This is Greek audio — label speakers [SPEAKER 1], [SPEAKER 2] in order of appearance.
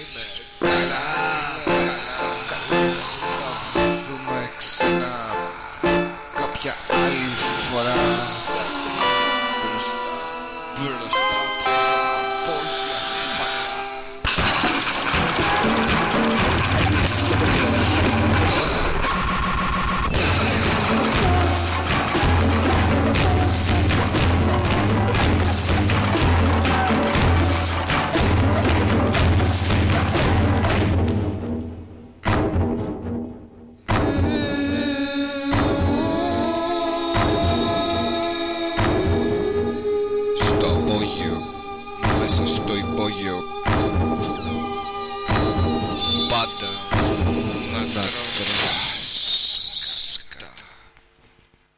[SPEAKER 1] Καλά, καλά, θα δούμε ξανά κάποια άλλη φορά υπόγειο. Μέσα στο υπόγειο